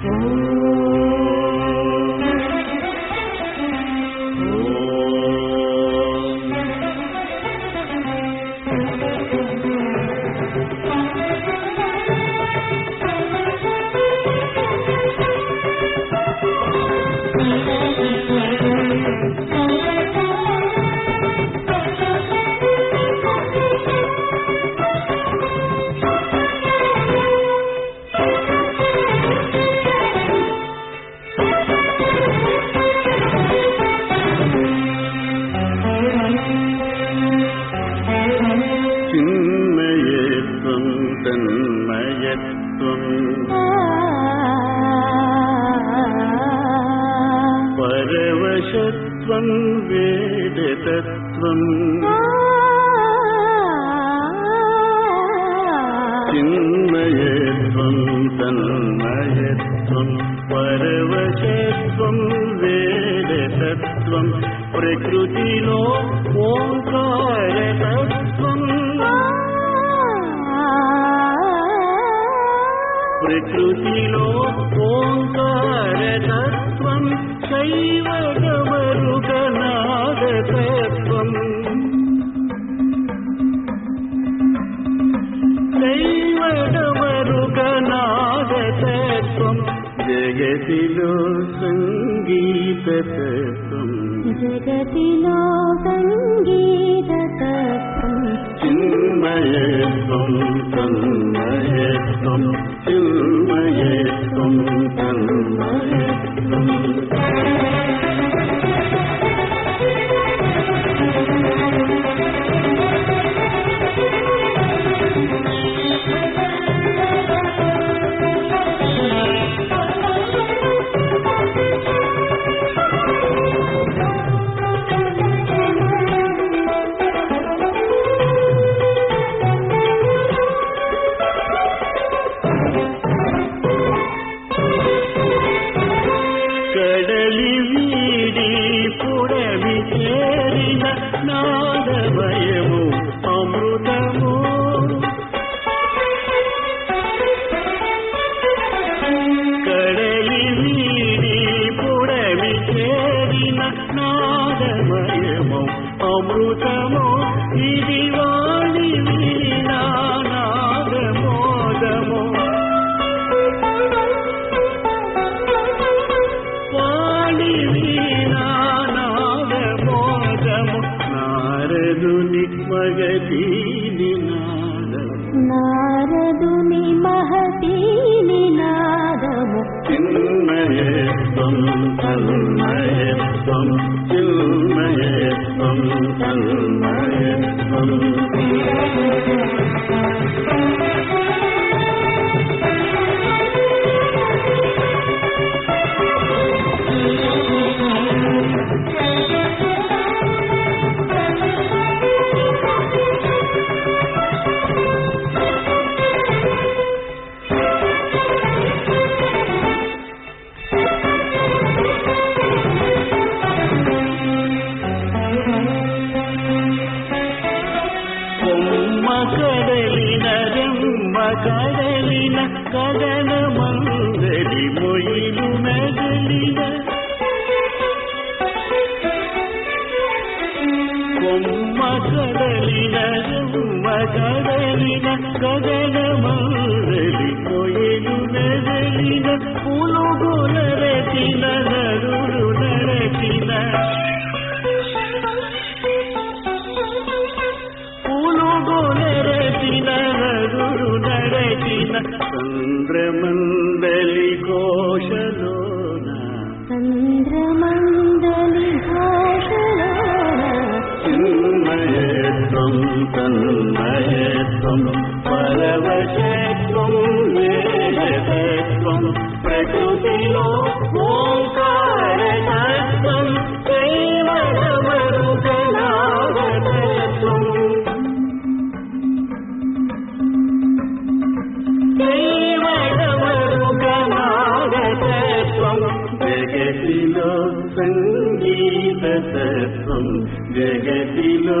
Oh తన్మయత్వం పరవశత్వం వేదతత్వం చిన్మయత్వం తన్మయత్వం పరవశత్వం వేదతత్వం ప్రకృతిలో ఓంకారతత్వం ప్రకృతిలో ఓంకార తత్వం శైవగమరుగనాదతత్వం శైవగమరుగనాదతత్వం జగతిలో సంగీతతత్వం. జగతిలో సంగీత కడలి వీడి పుడవి చేరిన నాదమయము అమృతము. కడలి వీడి పుడవి చేరిన నాదమయము అమృతము. ఇది వాణి महतीनाद नारदुनि महतीनादमु चिन्मये त्वं तन्मये त्वं चिन्मये त्वं तन्मये त्वम् కదలిన కదన మందలి మొయిలు నగలిన కొమ్మ కదలిన రెమ్మ కదలిన కదన మందలి మొయిలు నగలిన పులుగుల రెటిన నరుడు మహత్వం పరవశత్వం వేదతత్వం ప్రకృతిలో ఓంకారతత్వం కేవలమరుగనాదతత్వం కేవలమరుగనాదతత్వం జగతిలో సంగీతతత్వం జగతిలో